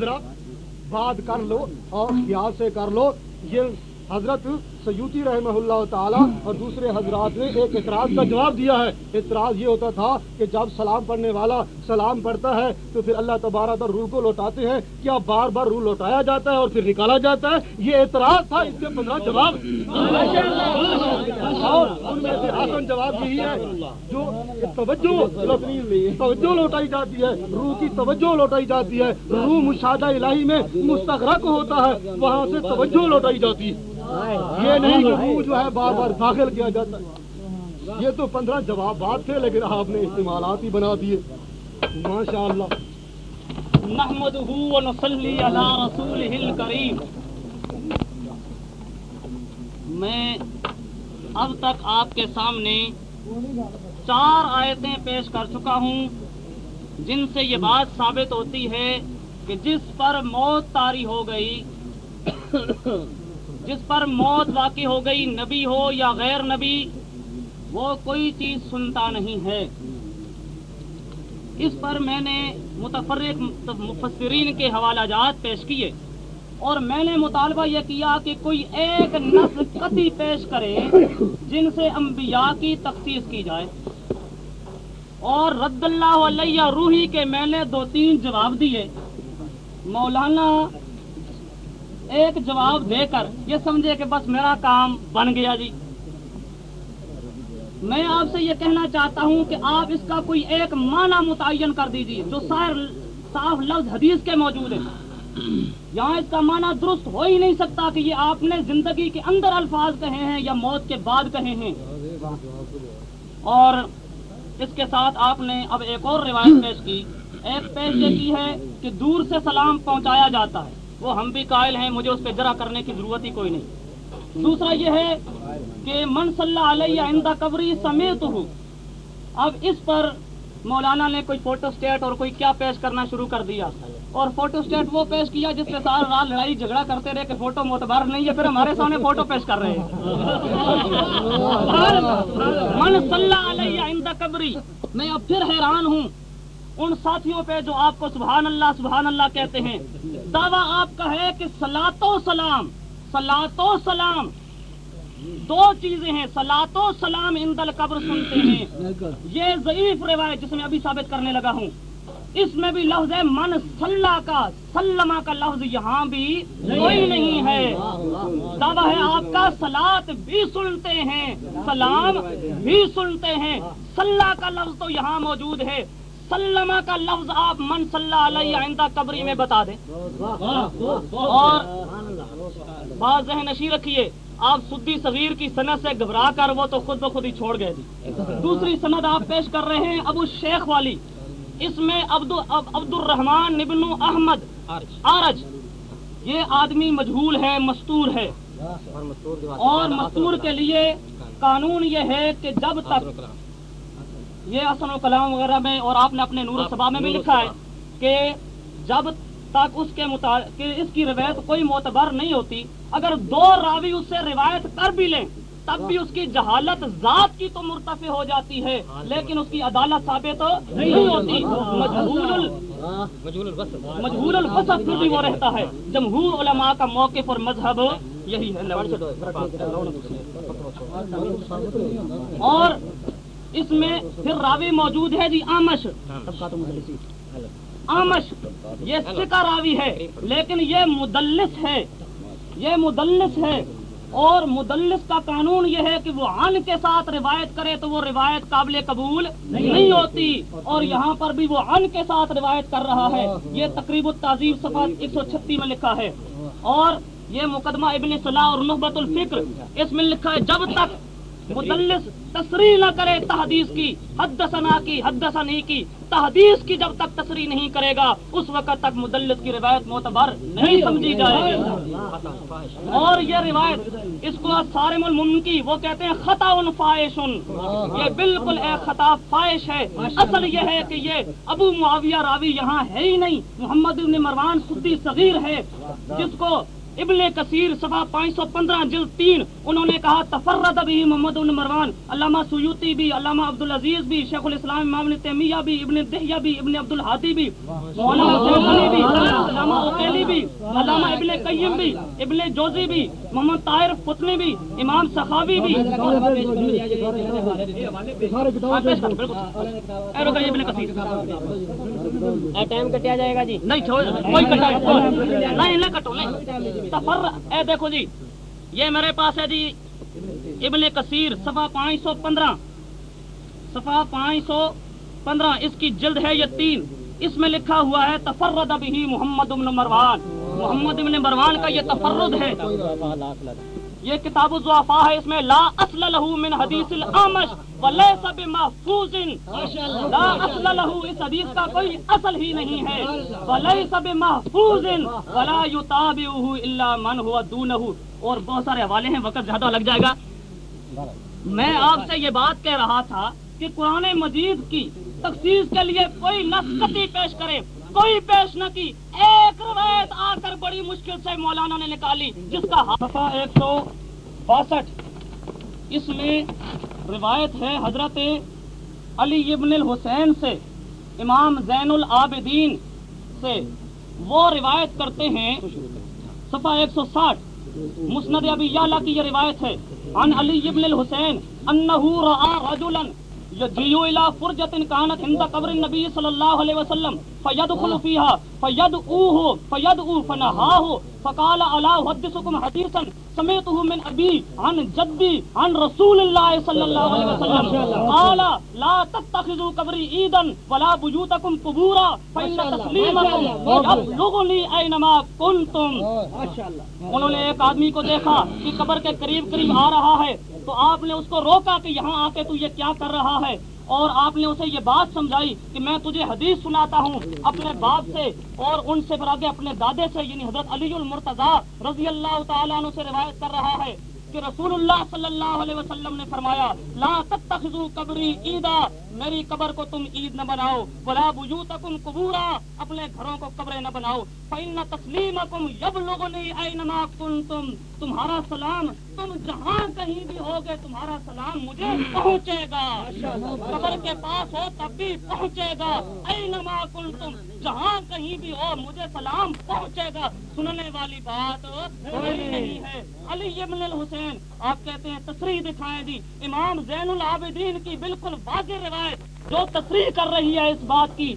ذرا بات کر لو اور خیال سے کر لو یہ حضرت سیوتی رحمہ اللہ تعالیٰ اور دوسرے حضرات نے ایک اعتراض کا جواب دیا ہے۔ اعتراض یہ ہوتا تھا کہ جب سلام پڑھنے والا سلام پڑھتا ہے تو پھر اللہ تبارہ در روح کو لوٹاتے ہیں۔ کیا بار بار روح لوٹایا جاتا ہے اور پھر نکالا جاتا ہے؟ یہ اعتراض تھا، اس کے پندرہ جواب۔ اور ان میں سے حسن جواب یہی ہے، جو توجہ توجہ لوٹائی جاتی ہے، روح کی توجہ لوٹائی جاتی ہے۔ روح مشاہدہ الہی میں مستغرق ہوتا ہے، وہاں سے توجہ لوٹائی جاتی ہے۔ یہ نہیں کہ روح جو ہے بار بار داخل کیا جاتا ہے۔ یہ تو پندرہ جوابات تھے، لیکن آپ نے استعمالات ہی بنا دیے۔ ماشاء اللہ نحمده ونصلي على رسوله الكريم میں اب تک آپ کے سامنے چار آیتیں پیش کر چکا ہوں، جن سے یہ بات ثابت ہوتی ہے کہ جس پر موت تاری ہو گئی جس پر موت واقع ہو گئی، نبی ہو یا غیر نبی، وہ کوئی چیز سنتا نہیں ہے۔ اس پر میں نے متفرق مفسرین کے حوالہ جات پیش کیے اور میں نے مطالبہ یہ کیا کہ کوئی ایک نس قطعی پیش کرے جن سے انبیاء کی تخصیص کی جائے۔ اور رد اللہ علیہ روحی کے میں نے دو تین جواب دیے۔ مولانا ایک جواب دے کر یہ سمجھے کہ بس میرا کام بن گیا جی۔ میں آپ سے یہ کہنا چاہتا ہوں کہ آپ اس کا کوئی ایک معنی متعین کر دیجیے جو صاف لفظ حدیث کے موجود ہیں۔ یہاں اس کا معنی درست ہو ہی نہیں سکتا کہ یہ آپ نے زندگی کے اندر الفاظ کہے ہیں یا موت کے بعد کہے ہیں۔ اور اس کے ساتھ آپ نے اب ایک اور روایت پیش کی۔ ایک پیش یہ کی ہے کہ دور سے سلام پہنچایا جاتا ہے۔ وہ ہم بھی قائل ہیں مجھے اس پہ جرا کرنے کی ضرورت ہی کوئی نہیں۔ دوسرا یہ ہے کہ من صلی علیہ آئندہ قبری سمیت ہوں اب اس پر مولانا نے کوئی فوٹو اسٹیٹ اور کوئی کیا پیش کرنا شروع کر دیا۔ اور فوٹو اسٹیٹ وہ پیش کیا جس سے سارا رات لڑائی جھگڑا کرتے رہے کہ فوٹو معتبر نہیں ہے پھر ہمارے سامنے فوٹو پیش کر رہے ہیں۔ من صلی علیہ آئندہ قبری۔ میں اب پھر حیران ہوں ان ساتھیوں پہ جو آپ کو سبحان اللہ سبحان اللہ کہتے ہیں۔ دعویٰ آپ کا ہے کہ سلاتو سلام سلاتو سلام۔ دو چیزیں ہیں سلاتو سلام ان دل قبر سنتے ہیں۔ یہ ضعیف روایت جس میں ابھی ثابت کرنے لگا ہوں۔ اس میں بھی لفظ ہے، من صلاح کا، سلما کا لفظ یہاں بھی کوئی نہیں ہے۔ دعویٰ ہے آپ کا سلاد بھی سنتے ہیں، سلام بھی سنتے ہیں۔ سلح کا لفظ تو یہاں موجود ہے۔ سلما کا لفظ آپ من صلی علیہ آئندہ قبری میں بتا دیں۔ اور بات ذہن نشی رکھیے، آپ سدی صغیر کی سند سے گھبرا کر وہ تو خود بخود ہی چھوڑ گئے تھی دوسری سند آپ پیش کر رہے ہیں ابو شیخ والی۔ اس میں عبد عبد الرحمان نبن احمد آرج یہ آدمی مجہول ہے، مستور ہے۔ اور مستور کے لیے قانون یہ ہے کہ جب تک یہ اصل و کلام وغیرہ میں اور آپ نے اپنے نور صبا میں بھی لکھا ہے کہ جب تک اس کے مطابق اس کی روایت کوئی معتبر نہیں ہوتی اگر دو راوی اس سے روایت کر بھی لیں تب بھی اس کی جہالت ذات کی تو مرتفع ہو جاتی ہے لیکن اس کی عدالت ثابت نہیں ہوتی۔ مجہول مجہول الفصل پھر بھی وہ رہتا ہے۔ جمہور علماء کا موقف اور مذہب یہی ہے۔ اور اس میں پھر راوی موجود ہے جی آمش۔ آمش۔ یہ سکا راوی ہے لیکن یہ مدلس ہے۔ یہ مدلس ہے۔ اور مدلس کا قانون یہ ہے کہ وہ عن کے ساتھ روایت کرے تو وہ روایت قابل قبول نہیں ہوتی۔ اور یہاں پر بھی وہ عن کے ساتھ روایت کر رہا ہے۔ یہ تقریب التعظیم صفحہ ایک سو چھتی میں لکھا ہے۔ اور یہ مقدمہ ابن صلاح اور نحبت الفکر اس میں لکھا ہے جب تک مدلس تصریح نہ کرے تحدیث کی حد ثنا کی حد ثنی کی۔ تحدیث کی جب تک تصریح نہیں کرے گا، اس وقت تک مدلس کی روایت معتبر نہیں سمجھی جائے گی۔ اور یہ روایت اس کو سارم المن کی وہ کہتے ہیں خطا ان فائش یہ بالکل ایک خطا فائش ہے۔ اصل یہ ہے کہ یہ ابو معاویہ راوی یہاں ہے ہی نہیں، محمد ابن مروان خدی صغیر ہے، جس کو ابن کثیر صفحہ پانچ سو پندرہ جلد تین انہوں نے کہا تفرد بھی محمد بن مروان علامہ سیوتی بھی علامہ عبد العزیز بھی شیخ الاسلام امام تیمیہ بھی ابن دہیہ بھی ابن عبد الحادی بھی مولانا بھی علامہ اکیلی بھی علامہ ابن قیم بھی ابن جوزی بھی محمد طاہر فتنی بھی امام سخاوی بھی ہاں، ٹائم کٹیا جائے گا جی نہیں چھوڑ کوئی کٹا نہیں نہ کٹو نہیں تفر اے دیکھو جی یہ میرے پاس ہے جی ابن کثیر، صفحہ پانچ سو پندرہ۔ صفحہ پانچ سو پندرہ، اس کی جلد ہے یہ تین۔ اس میں لکھا ہوا ہے، تفرد ابھی محمد ابن مروان۔ محمد ابن مروان کا یہ تفرد ہے۔ یہ کتاب الضعفاء ہے، اس میں لا اصل له من حدیث الامش وليس بمحفوظ لا اصل له اس حدیث کا کوئی اصل ہی نہیں ہے۔ وليس بمحفوظ ولا يتابعه الا من هو دونه اور بہت سارے حوالے ہیں، وقت زیادہ لگ جائے گا۔ میں آپ سے یہ بات کہہ رہا تھا کہ قرآن مجید کی تخصیص کے لیے کوئی نسختی پیش کرے کوئی پیش نہ کی۔ ایک روایت آ کر بڑی مشکل سے مولانا نے نکالی، جس کا ہاں۔ صفحہ ایک سو باسٹھ۔ اس میں روایت ہے حضرت علی ابن الحسین سے، امام زین العابدین سے۔ وہ روایت کرتے ہیں، صفحہ ایک سو ساٹھ۔ مسند ابی یعلا کی یہ روایت ہے۔ عن علی ابن الحسین انہو رعا رجلا۔ الى فرجت کانت عند قبر النبی صلی اللہ علیہ وسلم فیدخل فیها فیدعوه فیدعو فنہاہو فقال الا حدیثا سمعته من ابی عن جدی عن رسول اللہ صلی اللہ علیہ وسلم. قال لا تتخذوا عیدا ولا بیوتکم قبورا فإن تسلیمکم یبلغنی اینما کنتم. انہوں نے ایک آدمی کو دیکھا کہ قبر کے قریب قریب آ رہا ہے۔ تو آپ نے اس کو روکا کہ یہاں آ کے تو یہ کیا کر رہا ہے؟ اور آپ نے اسے یہ بات سمجھائی کہ میں تجھے حدیث سناتا ہوں اپنے باپ سے اور ان سے پھر آگے اپنے دادے سے یعنی حضرت علی المرتضی رضی اللہ تعالیٰ عنہ سے روایت کر رہا ہے کہ رسول اللہ صلی اللہ علیہ وسلم نے فرمایا، لا تتخذوا قبری عیدا، میری قبر کو تم عید نہ بناؤ، ولا بیوتکم قبورا، اپنے گھروں کو قبریں نہ بناؤ، فإن تسلیمکم یبلغنی اینما کنتم تمہارا سلام تم جہاں کہیں بھی ہوگے، تمہارا سلام مجھے پہنچے گا۔ قبر کے پاس ہو تب بھی پہنچے گا۔ اینما کنتم، جہاں کہیں بھی ہو مجھے سلام پہنچے گا۔ سننے والی بات کوئی نہیں ہے۔ علی ابن الحسین، آپ کہتے ہیں تصریح دکھائیں جی امام زین العابدین کی بالکل واضح روایت جو تصریح کر رہی ہے اس بات کی۔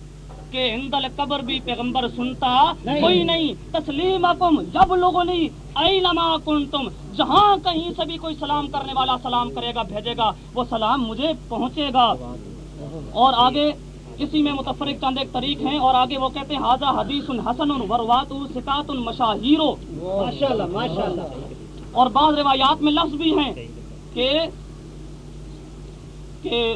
کہ ہند القبر بھی پیغمبر سنتا کوئی نہیں تسلیم اکم جب لوگوں نے اینما کنتم جہاں کہیں سے بھی کوئی سلام کرنے والا سلام کرے گا بھیجے گا وہ سلام مجھے پہنچے گا اور آگے اسی میں متفرق چند ایک طریق ہیں اور آگے وہ کہتے ہیں حاضہ حدیث حسن وروات سکات مشاہیرو اور بعض روایات میں لفظ بھی ہیں کہ کہ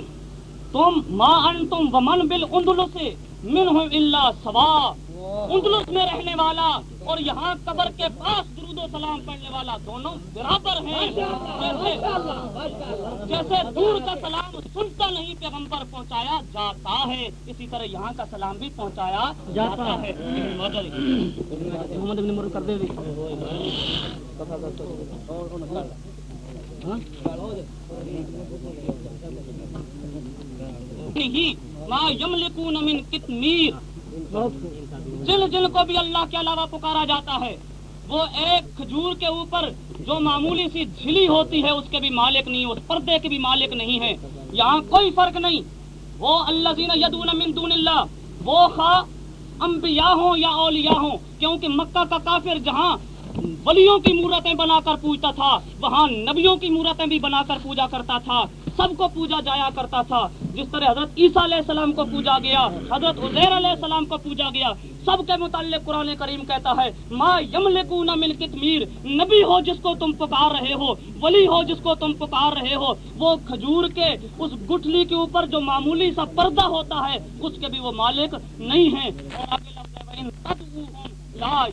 تم ما انتم ومن بالاندلس منہم الا سوا۔ اندلس میں رہنے والا اور یہاں قبر کے پاس درود و سلام پڑھنے والا دونوں برابر ہیں۔ جیسے جیسے دور کا سلام سنتا نہیں پیغمبر پہنچایا جاتا ہے۔ اسی طرح یہاں کا سلام بھی پہنچایا جاتا ہے۔ محمد ابن مر کر دے دی ما یملکون من کتمیر۔ جن جن کو بھی اللہ کے علاوہ پکارا جاتا ہے، وہ ایک کھجور کے اوپر جو معمولی سی جھلی ہوتی ہے، اس کے بھی مالک نہیں، اس پردے کے بھی مالک نہیں ہے یہاں کوئی فرق نہیں۔ وہ اللہ زین یدون من دون اللہ، وہ خواہ انبیاء ہوں یا اولیاء ہوں، کیونکہ مکہ کا کافر جہاں ولیوں کی مورتیں بنا کر پوجتا تھا، وہاں نبیوں کی مورتیں بھی بنا کر پوجا کرتا تھا۔ سب کو پوجا جایا کرتا تھا۔ جس طرح حضرت عیسیٰ علیہ السلام کو پوجا گیا حضرت عزیر علیہ السلام کو پوجا گیا سب کے متعلق قرآن کریم کہتا ہے ما یملکون من کتمیر نبی ہو جس کو تم پکار رہے ہو ولی ہو جس کو تم پکار رہے ہو وہ کھجور کے اس گٹھلی کے اوپر جو معمولی سا پردہ ہوتا ہے اس کے بھی وہ مالک نہیں ہیں۔ اور آگے لفظ ہے وَإِن تَدْعُوهُمْ لا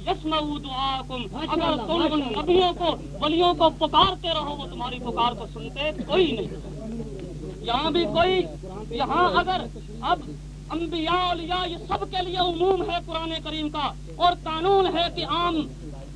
دعاکم اگر تم ان نبیوں کو ولیوں کو پکارتے رہو وہ تمہاری پکار کو سنتے کوئی نہیں۔ یہاں بھی کوئی یہاں اگر اب انبیاء اولیاء یہ سب کے لیے عموم ہے قرآن کریم کا، اور قانون ہے کہ عام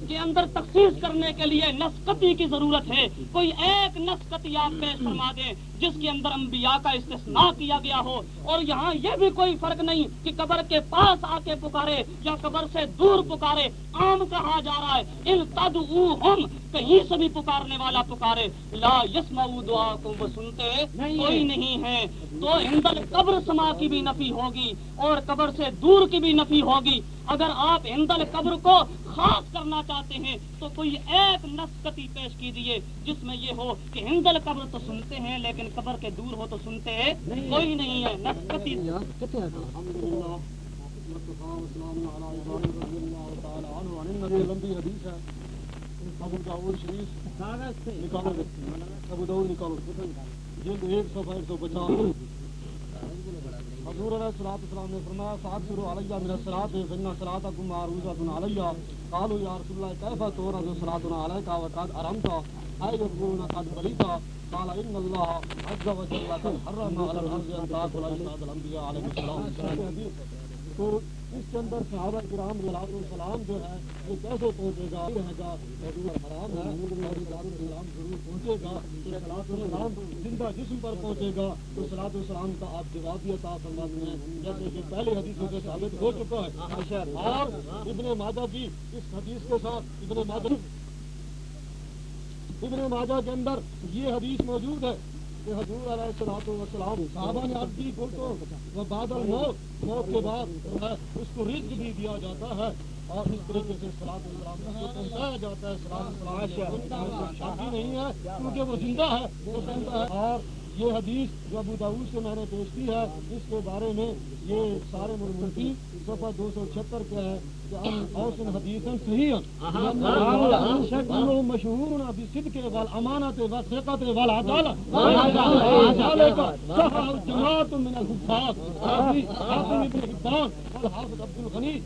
کے اندر تخصیص کرنے کے لیے نسقتی کی ضرورت ہے، کوئی ایک نسقتی آپ پیش فرما دیں۔ جس کے اندر انبیاء کا استثناء کیا گیا ہو اور یہاں یہ بھی کوئی فرق نہیں کہ قبر کے پاس آ کے پکارے یا قبر سے دور پکارے عام کہا جا رہا ہے ان تد ہم کہیں سے بھی پکارنے والا پکارے۔ لا یسما دعا کو وہ سنتے کوئی نہیں ہے۔ تو ہندل قبر سما کی بھی نفی ہوگی اور قبر سے دور کی بھی نفی ہوگی۔ اگر آپ ہندل قبر کو خاص کرنا چاہتے ہیں تو کوئی ایک نسکتی پیش کیجیے جس میں یہ ہو کہ ہندل قبر تو سنتے ہیں لیکن قبر کے دور ہو تو سنتے ہیں کوئی نہیں ہے نسکتی لمبی حدیث ہے۔ ابو داؤد شریف۔ نکالو ابو داؤد نکالو جلد ایک سو ایک سو پچاس۔ حضور علیہ الصلوۃ والسلام نے فرمایا صاحب شروع علیہ من الصلاۃ فإن صلاتكم معروضة علیہ۔ قالوا یا رسول اللہ کیف تورد صلاتنا علیک وقد ارمت اي يكون قد بليت قال ان الله عز وجل قد حرم على الارض ان تاكل اجساد الانبياء عليهم السلام. تو اس کے اندر صحابہ کرام علیہ السلام جو ہے، وہ کیسے پہنچے گا؟ رہے گا حرام ہے، اور السلام ضرور پہنچے گا۔ تو سلاط السلام زندہ جسم پر پہنچے گا۔ تو سلاط السلام کا آپ جواب بھی عطا فرماتے ہیں۔ جیسے کہ پہلے حدیثوں سے ثابت ہو چکا ہے اور ابن ماجہ کی اس حدیث کے ساتھ ابن ماجہ ابن ماجہ کے اندر یہ حدیث موجود ہے کہ حضور علیہ السلام وسلام صحابہ نے آپ کی فوٹو وہ بادل موت موت کے بعد اس کو رزق بھی دیا جاتا ہے اور اس طریقے سے سلاد السلام کو پہنچایا جاتا ہے۔ سلاد السلام شادی نہیں ہے، کیونکہ وہ زندہ ہے، وہ زندہ ہے اور یہ حدیث جو ابو داود سے میں نے پیش کی ہے اس کے بارے میں یہ سارے مرمتی صفحہ دو سو چھتر کے ہے اوسن حدیث صحیح مشہور صدق والامانت والثقت والعدالة جماعت من الحفاظ حافظ ابن حبان والحافظ عبد الغنی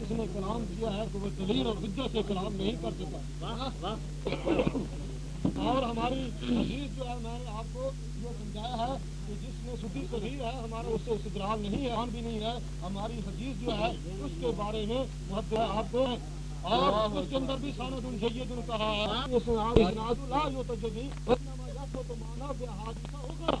اس نے کلام کیا ہے تو وہ دلیل اور حجت سے کلام نہیں کر سکتا اور ہماری حدیث جو ہے، میں نے آپ کو یہ سمجھایا ہے کہ جس میں سٹی صحیح ہے، ہمارا اس سے استدلال نہیں ہے بھی نہیں ہے۔ ہماری حدیث جو ہے، اس کے بارے میں بہت آپ کو اور اس کے اندر بھی سانت ان سید نے کہا ہے۔ تو مانا بے حادثہ ہوگا۔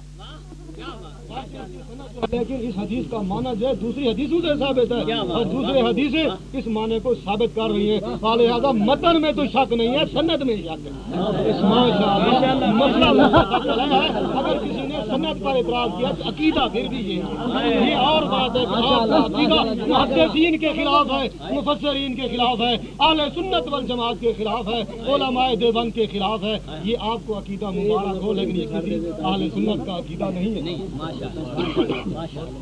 لیکن اس حدیث کا مانا جو ہے دوسری حدیثوں سے ثابت ہے۔ اور دوسری حدیثیں اس معنی کو ثابت کر رہی ہیں۔ لہٰذا متن میں تو شک نہیں ہے سند میں شک ہے۔ اگر کسی نے سند پر اعتراض کیا تو عقیدہ پھر بھی یہ اور بات ہے عقیدہ محدثین کے خلاف ہے مفسرین کے خلاف ہے اعلی سنت والجماعت کے خلاف ہے علماء دیوبند کے خلاف ہے۔ یہ آپ کو عقیدہ مبارک ہو لیکن یہ کسی اعلی سنت کا عقیدہ نہیں ہے۔ نہیں ماشاء اللہ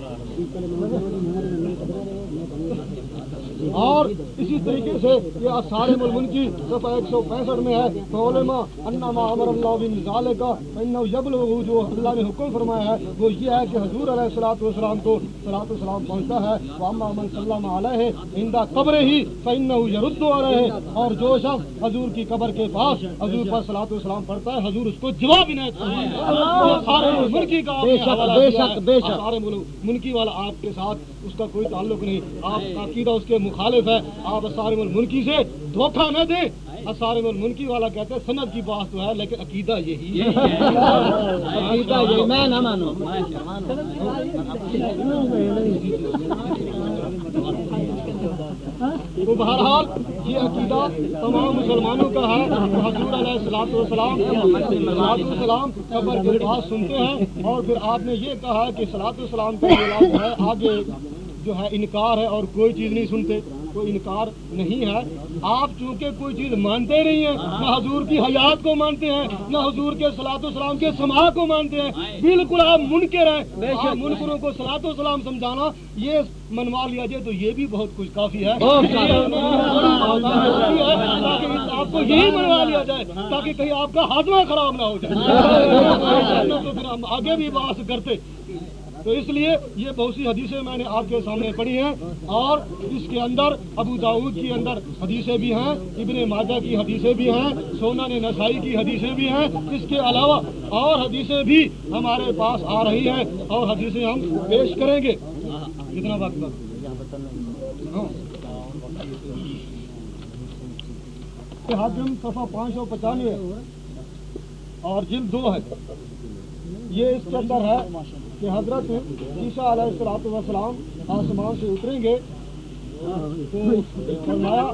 اور اسی طریقے سے یہ سارے ملمن کی صفحہ ایک سو پینسٹھ میں ہے۔ تو علماء انما امر اللہ بن ظال کا یبل جو اللہ نے حکم فرمایا ہے۔ وہ یہ ہے کہ حضور علیہ السلاۃ والسلام کو صلاۃ السلام پہنچتا ہے۔ واما من صلی علیہ ہندا قبر ہی فن یرد آ رہے اور جو شخص حضور کی قبر کے پاس حضور پر صلاۃ السلام پڑھتا ہے حضور اس کو جواب ہی نہیں سارے ملکی کا بے شک بے شک سارے منکی والا آپ کے ساتھ اس کا کوئی تعلق نہیں۔ آپ کا عقیدہ اس کے مخالف ہے۔ آپ اسارم الملکی سے دھوکہ نہ دیں۔ اسارم الملکی والا کہتے ہیں سند کی بات تو ہے لیکن عقیدہ یہی ہے۔ عقیدہ یہی میں نہ مانو تو بہرحال یہ عقیدہ تمام مسلمانوں کا ہے۔ حضور علیہ السلام والسلام السلام قبر کے پاس سنتے ہیں۔ اور پھر آپ نے یہ کہا کہ سلاط السلام کا ہے آگے جو ہے انکار ہے اور کوئی چیز نہیں سنتے کوئی انکار نہیں ہے۔ آپ چونکہ کوئی چیز مانتے نہیں ہیں نہ حضور کی حیات کو مانتے ہیں نہ حضور کے سلاط السلام کے سما کو مانتے ہیں۔ بالکل آپ منکر ہیں۔ منکروں کو سلاط السلام سمجھانا یہ منوا لیا جائے تو یہ بھی بہت کچھ کافی ہے۔ آپ کو یہی منوا لیا جائے تاکہ کہیں آپ کا ہاضمہ خراب نہ ہو جائے۔ تو پھر ہم آگے بھی بات کرتے۔ تو اس لیے یہ بہت سی حدیثیں میں نے آپ کے سامنے پڑھی ہیں اور اس کے اندر ابو داود کے اندر حدیثیں بھی ہیں، ابن ماجہ کی حدیثیں بھی ہیں سونا نے نسائی کی حدیثیں بھی ہیں۔ اس کے علاوہ اور حدیثیں بھی ہمارے پاس آ رہی ہیں اور حدیثیں ہم پیش کریں گے۔ کتنا وقت ہاں۔ حاجم صفحہ پانچ سو پچانوے اور جلد دو ہے۔ یہ اس کے اندر ہے۔ کہ حضرت عیسیٰ علیہ السلاط وسلام آسمان سے اتریں گے۔ تو فرمایا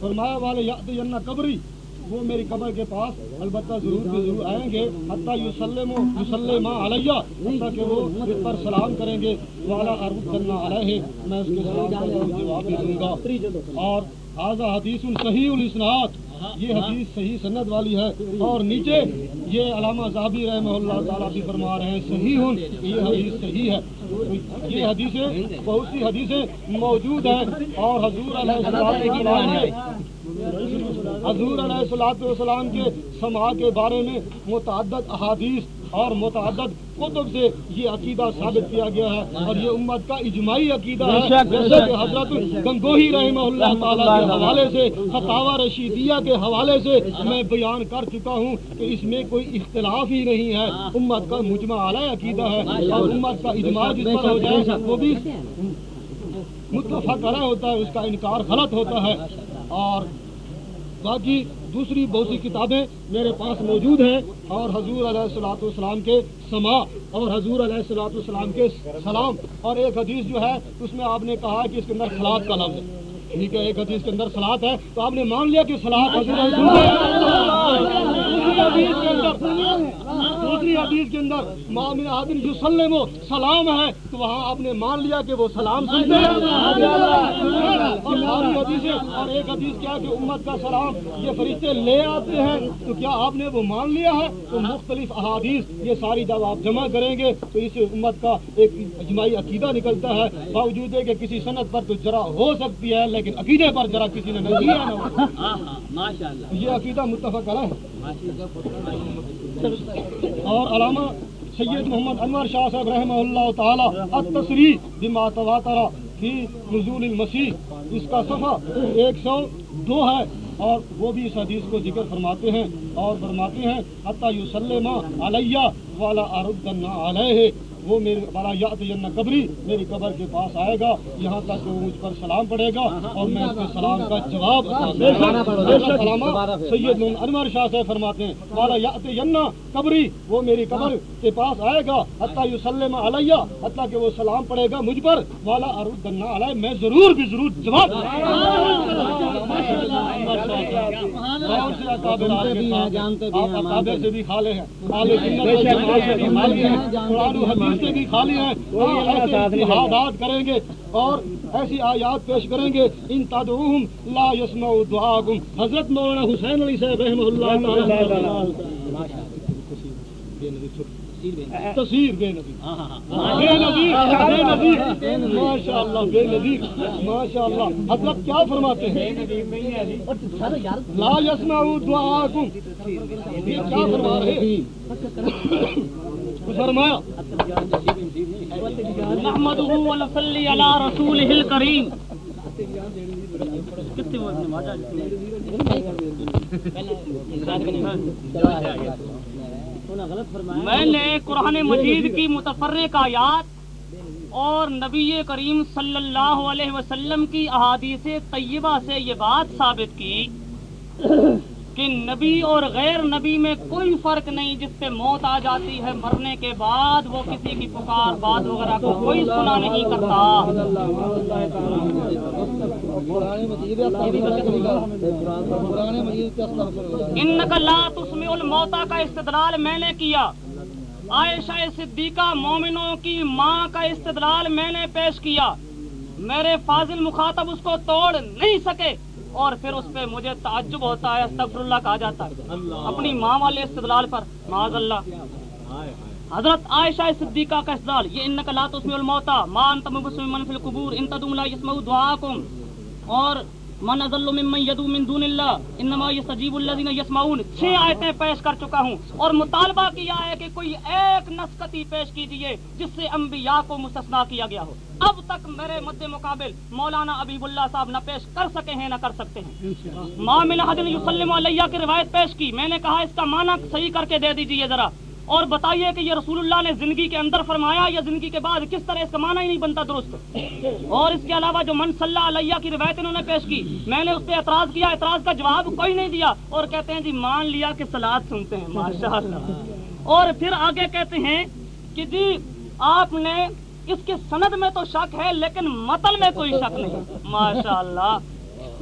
فرمایا، والے یاد ینا قبری وہ میری قبر کے پاس البتہ ضرور بھی ضرور آئیں گے۔ حتیٰ یوسلم یوسلم علیہ حتیٰ کہ وہ اس پر سلام کریں گے۔ والا عرب کرنا علیہ، میں اس کے سلام کا جواب دوں گا۔ اور آزا حدیث صحیح الاسناد۔ یہ حدیث صحیح سند والی ہے اور نیچے یہ علامہ صحابی رحمہ اللہ تعالیٰ بھی فرما رہے ہیں، صحیح ہوں، یہ حدیث صحیح ہے۔ یہ حدیثیں، بہت سی حدیثیں موجود ہیں اور حضور علیہ حضور علیہ السلاط والسلام کے سما کے بارے میں متعدد احادیث اور متعدد کتب سے یہ عقیدہ ثابت کیا گیا ہے اور یہ امت کا اجماعی عقیدہ ہے۔ جیسے کہ حضرت گنگوہی رحمہ اللہ تعالیٰ کے حوالے سے فتح رشیدیہ کے حوالے سے میں بیان کر چکا ہوں کہ اس میں کوئی اختلاف ہی نہیں ہے۔ امت کا مجمع اعلیٰ عقیدہ ہے اور امت کا اجماع جس پر ہو جائے وہ بھی متفق ہوتا ہے اس کا انکار غلط ہوتا ہے۔ اور باقی دوسری بہت سی کتابیں میرے پاس موجود ہیں اور حضور علیہ السلاۃ والسلام کے سما اور حضور علیہ السلاۃ والسلام کے سلام اور ایک حدیث جو ہے اس میں آپ نے کہا کہ اس کے اندر خلاف کا لفظ ہے۔ ٹھیک ہے ایک حدیث کے اندر سلاد ہے تو آپ نے مان لیا کہ سلاد دوسری حدیث کے اندر عادل یوسلم سلام ہے تو وہاں آپ نے مان لیا کہ وہ سلام سنتے ہیں۔ اور ایک حدیث کیا کہ امت کا سلام یہ فرشتے لے آتے ہیں تو کیا آپ نے وہ مان لیا ہے؟ تو مختلف احادیث یہ ساری جب آپ جمع کریں گے تو اس امت کا ایک اجماعی عقیدہ نکلتا ہے۔ باوجود ہے کہ کسی صنعت پر تو ذرا ہو سکتی ہے لیکن عقیدے پر ذرا کسی نے نہیں کیا ہے یہ عقیدہ متفق ہے اور علامہ سید محمد انور شاہ صاحب رحمہ اللہ تعالی التصریح بما تواتر فی نزول المسیح۔ اس کا صفحہ ایک سو دو ہے اور وہ بھی اس حدیث کو ذکر فرماتے ہیں اور فرماتے ہیں حتیٰ یوسلم علیہ والا اردن علیہ۔ وہ میرے بڑا یاد قبری میری قبر کے پاس آئے گا یہاں تک وہ مجھ پر سلام پڑے گا اور میں اس کے سلام کا جواب سید انور شاہ سے فرماتے ہیں والا یات ینا قبری وہ میری قبر کے پاس آئے گا حتیٰ یوسلم علیہ حتیٰ کہ وہ سلام پڑے گا مجھ پر۔ والا اردن علیہ میں ضرور بھی ضرور جواب سے بھی خالے ہیں۔ قرآن و حدیث سے بھی خالی ہیں۔ ایسے اتحادات کریں گے اور ایسی آیات پیش کریں گے۔ ان تدعوہم لا یسمع دعاکم۔ حضرت مولانا حسین علی صاحب رحمہ اللہ تعالی۔ تصویر بے نظیر۔ بے نظیر بے نظیر۔ ماشاء اللہ بے نظیر۔ ماشاء اللہ۔ حضرت کیا فرماتے ہیں؟ لا یسمع دعاکم۔ یہ کیا فرما رہے ہیں؟ فرمایا نحمده ونصلي على رسوله الكريم میں نے قرآن مجید کی متفرق آیات اور نبی کریم صلی اللہ علیہ وسلم کی احادیث طیبہ سے یہ بات ثابت کی۔ کہ نبی اور غیر نبی میں کوئی فرق نہیں جس پہ موت آ جاتی ہے مرنے کے بعد وہ کسی کی پکار بات وغیرہ کو کوئی سنا نہیں کرتا۔ ان لا تسمع الموتا کا استدلال میں نے کیا۔ عائشہ صدیقہ مومنوں کی ماں کا استدلال میں نے پیش کیا۔ میرے فاضل مخاطب اس کو توڑ نہیں سکے۔ اور پھر اس پہ مجھے تعجب ہوتا ہے، استغفر اللہ کہا جاتا ہے۔ اپنی ماں والے استدلال پر، معاذ اللہ۔ حضرت عائشہ صدیقہ کا استدلال، یہ ان نقلات اس میں الموتا ما انت مبسم من فی القبور انت دم لا يسمع دعاکم۔ اور من اضل ممن يدعو من دون اللہ انما يستجيب الذين يسمعون چھ آیتیں پیش کر چکا ہوں۔ اور مطالبہ کیا ہے کہ کوئی ایک نسکتی پیش کیجیے جس سے انبیاء کو مستثنا کیا گیا ہو۔ اب تک میرے مد مقابل مولانا ابیب اللہ صاحب نہ پیش کر سکے ہیں نہ کر سکتے ہیں۔ مامن حدن یسلم علیہ کی روایت پیش کی۔ میں نے کہا اس کا معنی صحیح کر کے دے دیجیے ذرا۔ اور بتائیے کہ یہ رسول اللہ نے زندگی کے اندر فرمایا یا زندگی کے بعد کس طرح اس کا معنی ہی نہیں بنتا درست؟ اور اس کے علاوہ جو من صلی علیہ کی روایت انہوں نے پیش کی، میں نے اس پہ اعتراض کیا، اعتراض کا جواب کوئی نہیں دیا اور کہتے ہیں جی مان لیا کہ سلاد سنتے ہیں ماشاء اللہ اور پھر آگے کہتے ہیں کہ جی آپ نے اس کے سند میں تو شک ہے لیکن متن میں کوئی شک نہیں ماشاء اللہ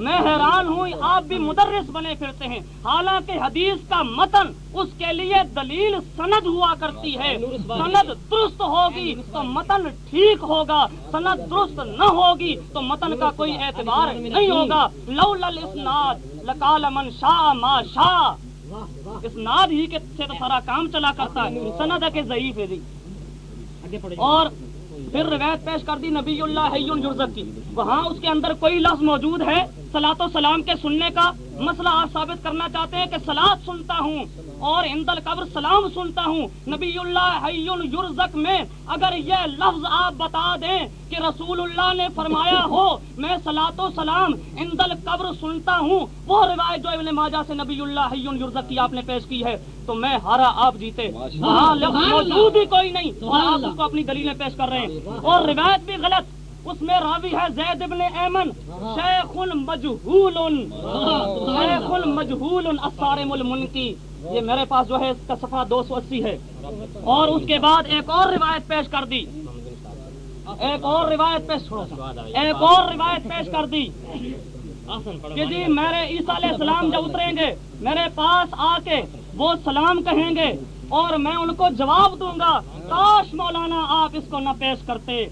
میں حیران ہوں، آپ بھی مدرس بنے پھرتے ہیں۔ حالانکہ حدیث کا متن اس کے لیے دلیل سند ہوا کرتی ہے۔ سند درست ہوگی تو متن ٹھیک ہوگا، سند درست نہ ہوگی تو متن کا کوئی اعتبار نہیں ہوگا۔ لو لل اسناد لکال من شاہ ما شاہ اسناد ہی کے سے تو سارا کام چلا کرتا ہے۔ سند ہے کہ ضعیف ہے جی۔ اور پھر روایت پیش کر دی نبی اللہ حی یرزق کی۔ وہاں اس کے اندر کوئی لفظ موجود ہے۔ سلاط و سلام کے سننے کا مسئلہ آپ ثابت کرنا چاہتے ہیں کہ سلاد سنتا ہوں۔ اور اندل قبر سلام سنتا ہوں۔ نبی اللہ حی یرزق میں اگر یہ لفظ آپ بتا دیں کہ رسول اللہ نے فرمایا ہو میں سلاط و سلام اندل قبر سنتا ہوں۔ وہ روایت جو ابن ماجہ سے نبی اللہ حی یرزق کی آپ نے پیش کی ہے تو میں ہارا آپ جیتے۔ وہاں لفظ موجود ہی کوئی نہیں اور آپ اس کو اپنی دلیلیں پیش کر رہے ہیں۔ اور روایت بھی غلط۔ اس میں راوی ہے زید ابن ایمن شیخ مجہول شیخ مجہول الصارم المنکی۔ یہ میرے پاس جو ہے، اس کا صفحہ دو سو اسی ہے۔ اور اس کے بعد ایک اور روایت پیش کر دی۔ ایک اور روایت پیش ایک اور روایت پیش کر دی۔ کہ جی میرے عیسیٰ علیہ السلام جب اتریں گے، میرے پاس آ کے وہ سلام کہیں گے اور میں ان کو جواب دوں گا، کاش مولانا آپ اس کو نہ پیش کرتے۔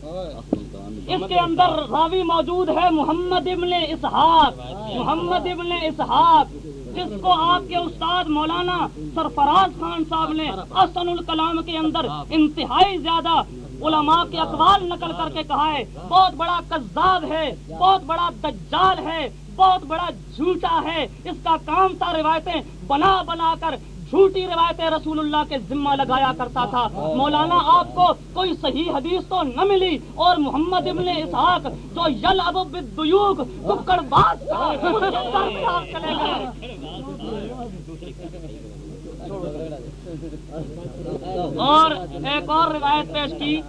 اس کے اندر راوی موجود ہے، محمد ابن اسحاق۔ محمد ابن اسحاق۔ جس کو آپ کے استاد مولانا سرفراز خان صاحب نے اصل الکلام کے اندر انتہائی زیادہ علماء کے اقوال نقل کر کے کہا ہے، بہت بڑا کذاب ہے، بہت بڑا دجال ہے، بہت بڑا جھوٹا ہے، اس کا کام تھا روایتیں بنا بنا کر جھوٹی روایتیں رسول اللہ کے ذمہ لگایا کرتا تھا مولانا آپ کو کوئی صحیح حدیث تو نہ ملی اور محمد ابن اسحاق جو یل ابو بدیوگ ککڑ باز چلے گئے اور ایک اور روایت پیش کی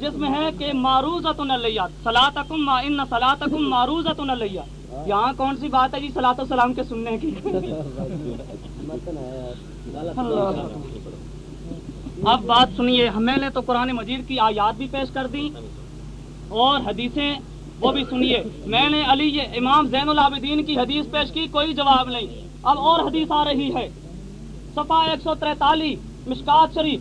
جس میں ہے کہ معروضت علیہ سلاتکم ما ان سلاتکم معروضت علیہ یہاں کون سی بات ہے جی سلاۃ السلام کے سننے کی اب بات سنیے، ہمیں نے تو قرآن مجید کی آیات بھی پیش کر دی اور حدیثیں وہ بھی سنیے۔ میں نے علی یہ امام زین العابدین کی حدیث پیش کی، کوئی جواب نہیں۔ اب اور حدیث آ رہی ہے۔ صفحہ ایک سو ترتالیس مشکات شریف۔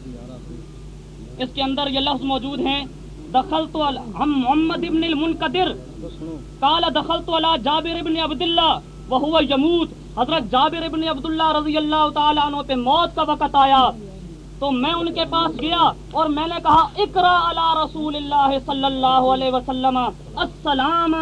اس کے اندر یہ لفظ موجود ہیں دخل تو ہم محمد ابن المنقدر کالا دخل تو جابر ابن عبداللہ وہ یمود حضرت جابر ابن عبداللہ رضی اللہ تعالیٰ عنہ پہ موت کا وقت آیا۔ تو میں ان کے پاس گیا اور میں نے کہا اقرا علی رسول اللہ صلی اللہ علیہ وسلم، السلام۔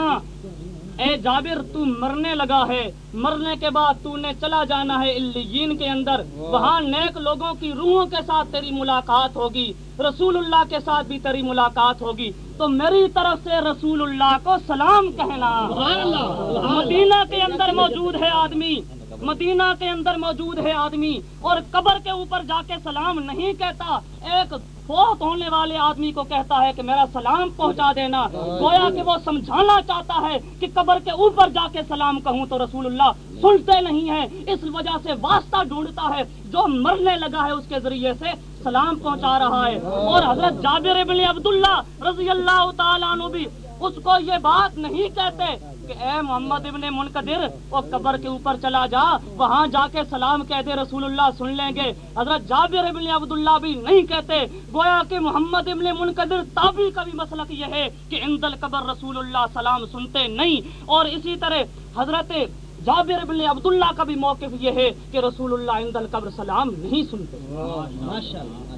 اے جابر، تو مرنے لگا ہے۔ مرنے کے بعد تو نے چلا جانا ہے الین کے اندر۔ وہاں نیک لوگوں کی روحوں کے ساتھ تیری ملاقات ہوگی، رسول اللہ کے ساتھ بھی تیری ملاقات ہوگی۔ تو میری طرف سے رسول اللہ کو سلام کہنا۔ مدینہ کے اندر موجود ہے آدمی مدینہ کے اندر موجود ہے آدمی اور قبر کے اوپر جا کے سلام نہیں کہتا۔ ایک فوت ہونے والے آدمی کو کہتا ہے کہ میرا سلام پہنچا دینا۔ گویا کہ وہ سمجھانا چاہتا ہے کہ قبر کے اوپر جا کے سلام کہوں تو رسول اللہ سنتے نہیں ہیں۔ اس وجہ سے واسطہ ڈھونڈتا ہے۔ جو مرنے لگا ہے اس کے ذریعے سے سلام پہنچا رہا ہے۔ اور حضرت جابر ابن عبداللہ رضی اللہ تعالیٰ عنہ بھی اس کو یہ بات نہیں کہتے کہ اے محمد ابن منقدر وہ قبر کے اوپر چلا جا، وہاں جا کے سلام کہہ دے، رسول اللہ سن لیں گے۔ حضرت جابر ابن عبداللہ بھی نہیں کہتے۔ گویا کہ محمد ابن منقدر تابی کا بھی مسلک یہ ہے کہ اندل قبر رسول اللہ سلام سنتے نہیں۔ اور اسی طرح حضرت جابر ابن عبداللہ کا بھی موقف یہ ہے کہ رسول اللہ اندل قبر سلام نہیں سنتے۔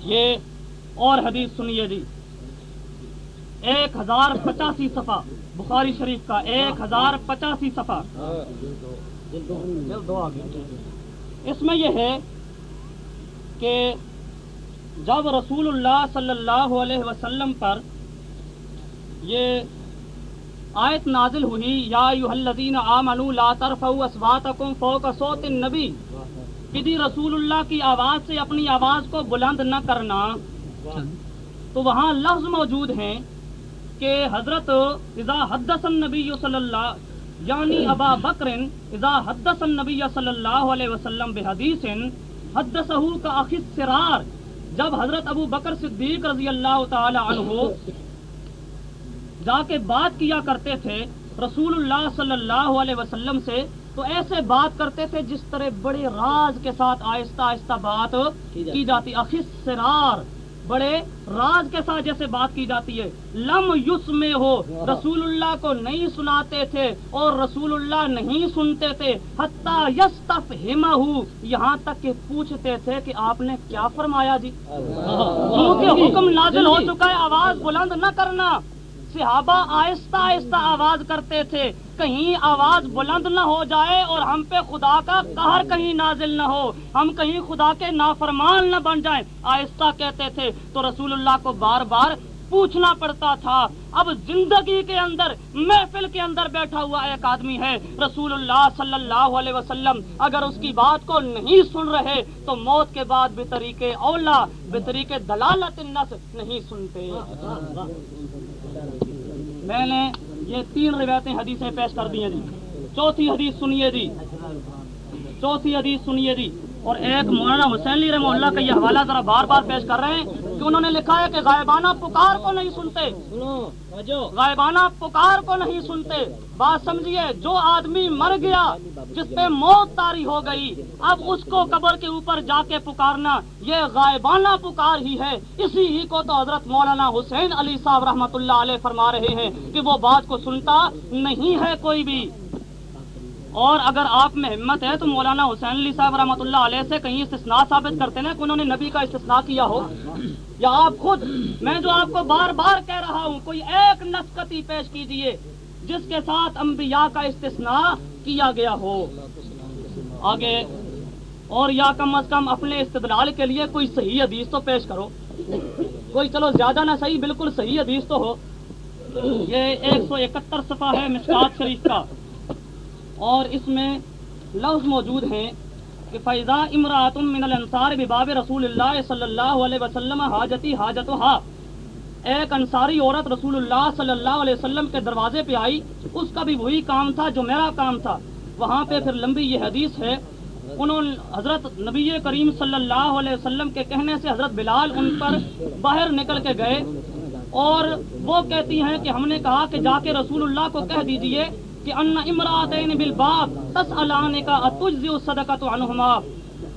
یہ اور حدیث سنیے جی۔ ایک ہزار پچاسی صفحہ بخاری شریف کا ایک ہزار پچاسی صفحہ۔ اس میں یہ ہے کہ جب رسول اللہ صلی اللہ علیہ وسلم پر یہ آیت نازل ہوئی، یا ایھا الذین آمنوا لا ترفعوا اصواتکم فوق صوت النبی۔ کسی رسول اللہ کی آواز سے اپنی آواز کو بلند نہ کرنا۔ تو وہاں لفظ موجود ہیں کہ حضرت اذا حدث النبی صلی اللہ یعنی ابا بکر، اذا حدث النبی صلی اللہ علیہ وسلم بحدیث حدثہ کا اخی سرار۔ جب حضرت ابو بکر صدیق رضی اللہ تعالی عنہ جا کے بات کیا کرتے تھے رسول اللہ صلی اللہ علیہ وسلم سے تو ایسے بات کرتے تھے جس طرح بڑے راز کے ساتھ آہستہ آہستہ بات کی جاتی اخص سرار بڑے راز کے ساتھ جیسے بات کی جاتی ہے۔ لم یس میں ہو رسول اللہ کو نہیں سناتے تھے اور رسول اللہ نہیں سنتے تھے۔ حتیٰ یس تف یہاں تک کہ پوچھتے تھے کہ آپ نے کیا فرمایا جی۔ کیونکہ حکم نازل ہو چکا ہے آواز بلند نہ کرنا۔ صحابہ آہستہ آہستہ آواز کرتے تھے، کہیں آواز بلند نہ ہو جائے اور ہم پہ خدا کا قہر کہیں نازل نہ ہو، ہم کہیں خدا کے نافرمان نہ بن جائیں۔ آہستہ کہتے تھے تو رسول اللہ کو بار بار پوچھنا پڑتا تھا، اب زندگی کے اندر، محفل کے اندر بیٹھا ہوا ایک آدمی ہے، رسول اللہ صلی اللہ علیہ وسلم۔ اگر اس کی بات کو نہیں سن رہے تو موت کے بعد بھی طریقے اولا بے طریقے دلالت النس نہیں سنتے۔ میں نے یہ تین روایتیں حدیثیں پیش کر دی ہیں جی۔ چوتھی حدیث سنیے جی۔ چوتھی حدیث سنیے جی۔ اور ایک مولانا حسین علی رحمہ اللہ کا یہ حوالہ ذرا بار بار پیش کر رہے ہیں کہ انہوں نے لکھا ہے کہ غائبانہ پکار کو نہیں سنتے۔ غائبانہ پکار کو نہیں سنتے۔ بات سمجھیے جو آدمی مر گیا جس پہ موت تاری ہو گئی اب اس کو قبر کے اوپر جا کے پکارنا یہ غائبانہ پکار ہی ہے۔ اسی ہی کو تو حضرت مولانا حسین علی صاحب رحمۃ اللہ علیہ فرما رہے ہیں کہ وہ بات کو سنتا نہیں ہے کوئی بھی۔ اور اگر آپ میں ہمت ہے تو مولانا حسین علی صاحب رحمۃ اللہ علیہ سے کہیں استثناء ثابت کرتے ہیں کہ انہوں نے نبی کا استثناء کیا ہو۔ یا آپ خود، میں جو آپ کو بار بار کہہ رہا ہوں، کوئی ایک نسکتی پیش کیجیے جس کے ساتھ انبیاء کا استثناء کیا گیا ہو۔ آگے، اور یا کم از کم اپنے استدلال کے لیے کوئی صحیح حدیث تو پیش کرو۔ کوئی چلو، زیادہ نہ صحیح، بالکل صحیح حدیث تو ہو۔ یہ ایک سو اکہتر صفحہ ہے مشکات شریف کا۔ اور اس میں لفظ موجود ہیں کہ فیضا امراۃ من الانصار بباب رسول اللہ صلی اللہ علیہ وسلم حاجتی حاجت ہا ایک انصاری عورت رسول اللہ صلی اللہ علیہ وسلم کے دروازے پہ آئی، اس کا بھی وہی کام تھا جو میرا کام تھا۔ وہاں پہ پھر لمبی یہ حدیث ہے، انہوں حضرت نبی کریم صلی اللہ علیہ وسلم کے کہنے سے حضرت بلال ان پر باہر نکل کے گئے اور وہ کہتی ہیں کہ ہم نے کہا کہ جا کے رسول اللہ کو کہہ دیجیے کہ ان امراتین بالباب تسالان کا اتجزی صدقۃ عنہما۔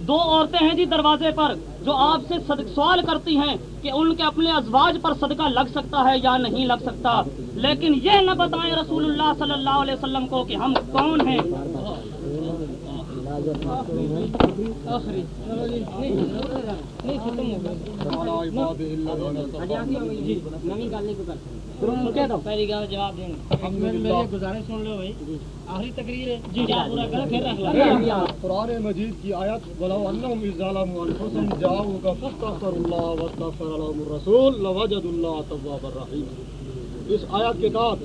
دو عورتیں ہیں جی دروازے پر جو آپ سے صدق سوال کرتی ہیں کہ ان کے اپنے ازواج پر صدقہ لگ سکتا ہے یا نہیں لگ سکتا۔ لیکن یہ نہ بتائیں رسول اللہ صلی اللہ علیہ وسلم کو کہ ہم کون ہیں جواب دیں گزارش سن لو بھائی آخری تقریر قرآن مجید کی آیت اس آیت کے تحت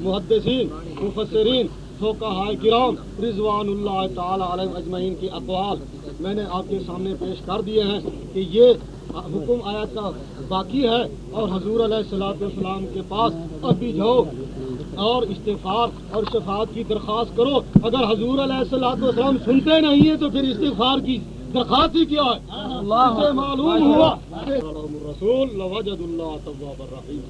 محدثین مفسرین فقہاء کرام رضوان اللہ تعالی علیہ اجمعین کی اقوال میں نے آپ کے سامنے پیش کر دیے ہیں کہ یہ حکم آیت کا باقی ہے اور حضور علیہ السلاۃ والسلام کے پاس ابھی جاؤ اور استغفار اور شفاعت کی درخواست کرو۔ اگر حضور علیہ السلاۃ والسلام سنتے نہیں ہیں تو پھر استغفار کی درخواست ہی کیا ہے؟ اللہ سے معلوم ہوا رسول لوجد اللہ تواب الرحیم۔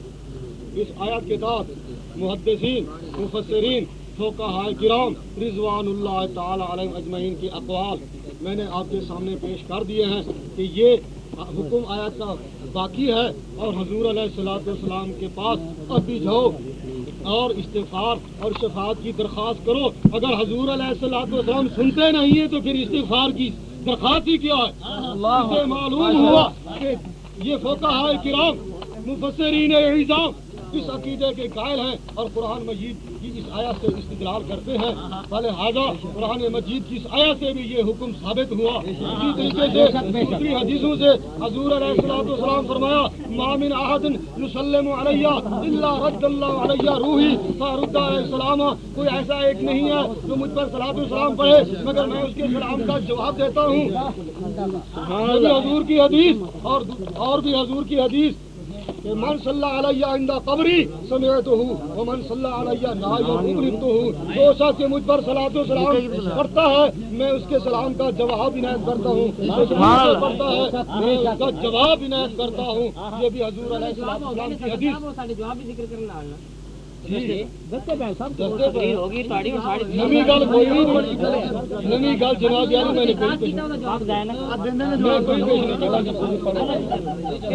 اس آیت کے تحت محدثین مفسرین فقہاء کرام رضوان اللہ تعالی علیہ اجمعین کی اقوال میں نے آپ کے سامنے پیش کر دیے ہیں کہ یہ حکم آیت کا باقی ہے اور حضور علیہ السلاۃ والسلام کے پاس ابھی جاؤ اور استغفار اور شفاعت کی درخواست کرو۔ اگر حضور علیہ السلاۃ والسلام سنتے نہیں ہیں تو پھر استغفار کی درخواست ہی کیا ہے؟ اللہ سے معلوم ہوا کہ یہ فقہاء کرام مفسرین اعظام اس عقیدے کے قائل ہیں اور قرآن مجید کی اس آیت سے استدلال کرتے ہیں۔ پہلے حاضہ قرآن مجید کی اس آیت سے بھی یہ حکم ثابت ہوا۔ اسی طریقے سے دوسری حدیثوں سے حضور علیہ السلام السلام فرمایا مامن احد یسلم علیہ اللہ رد اللہ علیہ روحی فارد علیہ السلام کوئی ایسا ایک نہیں ہے جو مجھ پر صلاح السلام پڑھے مگر میں اس کے سلام کا جواب دیتا ہوں۔ حضور کی حدیث اور اور بھی حضور کی حدیث۔ کہ من صلی اللہ علیہ عندہ قبری سمیت ہوں وہ من صلی اللہ علیہ نہ تو ہوں تو شخص مجھ پر صلاح و سلام کرتا ہے میں اس کے سلام کا جواب عنایت کرتا ہوں۔ کرتا ہے میں اس کا جواب عنایت کرتا ہوں۔ یہ بھی حضور علیہ السلام السلام کی حدیث۔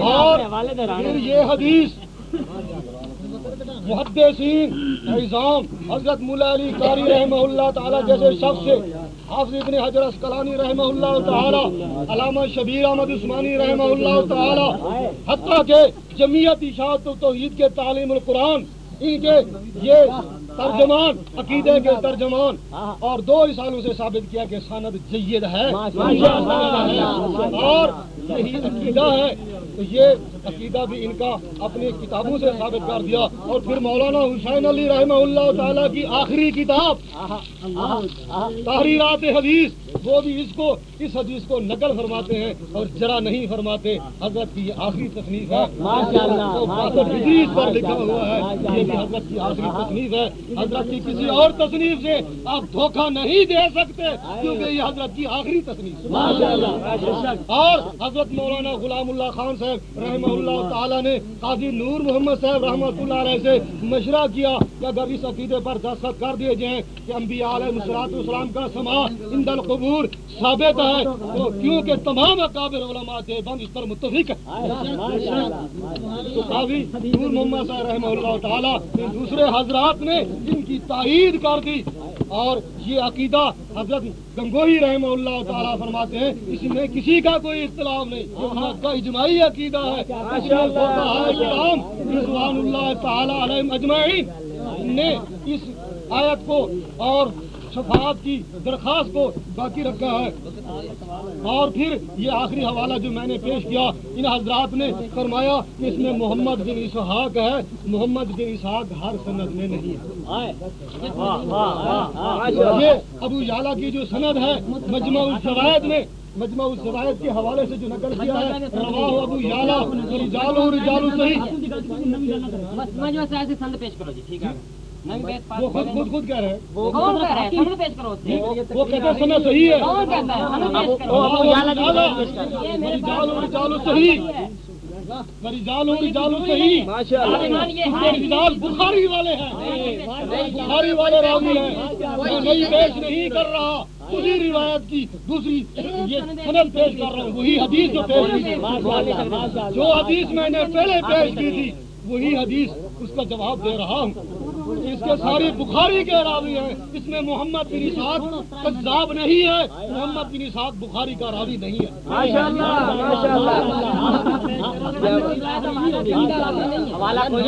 اور یہ حدیث محدثین نظام حضرت مولا علی قاری رحمہ اللہ تعالی جیسے شخص سے حافظ ابن حجر اسقلانی رحمہ اللہ تعالی علامہ شبیر احمد عثمانی رحمہ اللہ تعالی۔ حتیٰ کہ جمعیت اشاعت و توحید کے تعلیم القرآن ان کے یہ ترجمان عقیدے کے ترجمان۔ اور دو سالوں سے ثابت کیا کہ سند جید ہے اور یہی عقیدہ ہے تو یہ عقیدہ بھی ان کا اپنی کتابوں سے ثابت کر دیا۔ اور پھر مولانا حسین علی رحمہ اللہ تعالیٰ کی آخری کتاب تحریرات حدیث وہ بھی اس کو اس حدیث کو نقل فرماتے ہیں اور جرا نہیں فرماتے حضرت کی آخری تصنیف ہے۔ پر لکھا ہوا ہے۔ یہ بھی حضرت کی آخری تصنیف ہے۔ حضرت کی کسی اور تصنیف سے آپ دھوکہ نہیں دے سکتے کیونکہ یہ حضرت کی آخری تصنیف اور حضرت مولانا غلام اللہ خان صاحب رحمہ اللہ تعالیٰ نے قاضی نور محمد صاحب رحمۃ اللہ علیہ سے مشورہ کیا کہ اگر اس عقیدے پر دستخط کر دیے جائیں کہ انبیاء علیہ والسلام کا سما اند القبور حضور ثابت ہے تو کیونکہ تمام اکابر علماء تھے بند اس پر متفق ہے قاضی نور محمد صاحب رحمہ اللہ تعالیٰ دوسرے حضرات نے ان کی تائید کر دی اور یہ عقیدہ حضرت گنگوہی رحمہ اللہ تعالیٰ فرماتے ہیں، اس میں کسی کا کوئی اختلاف نہیں کا اجماعی عقیدہ ہے۔ رضوان اللہ تعالیٰ علیہ اجمعین نے اس آیت کو اور شفاعت کی درخواست کو باقی رکھا ہے۔ اور پھر یہ آخری حوالہ جو میں نے پیش کیا، ان حضرات نے فرمایا کہ اس میں محمد بن اسحاق ہے۔ محمد بن اسحاق ہر سند میں نہیں ہے۔ یہ ابو یالا کی جو سند ہے، مجمع الزوائد میں، مجمع الزوائد کے حوالے سے جو نقل کیا ہے، رواہ ابو یالا رجال رجال صحیح مجمع سے سند پیش کرو جی ٹھیک ہے۔ وہ خود خود خود کہہ رہے وہ کہتے ہیں سند صحیح ہے۔ صحیح۔ رجال بخاری والے ہیں۔ بخاری والے راوی ہیں۔ پیش نہیں کر رہا۔ اسی روایت کی دوسری یہ سند پیش کر رہا ہوں۔ وہی حدیث جو پیش کی جو حدیث میں نے پہلے پیش کی تھی وہی حدیث اس کا جواب دے رہا ہوں۔ اس کے ساری بخاری کے راوی ہیں اس میں محمد بن اسحاق کذاب نہیں ہے محمد بن اسحاق بخاری کا راوی نہیں ہے۔ حوالہ کوئی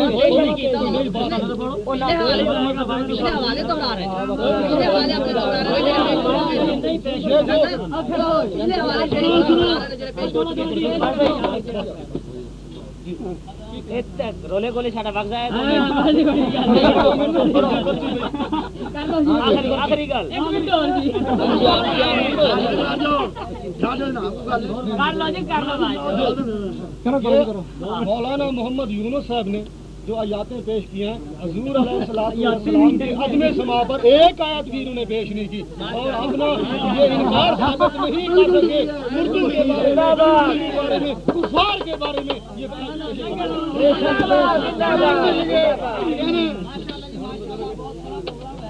رولے گولے ساڈا بگ جائے آخری گل مولانا محمد یونس صاحب نے جو آیاتیں پیش کی ہیں حضور علیہ السلام کی عدم سما پر ایک آیت بھی انہوں نے پیش نہیں کی۔ اور اپنا یہ انکار ثابت نہیں کر سکے۔ اردو کے بارے میں کفار کے بارے میں یہ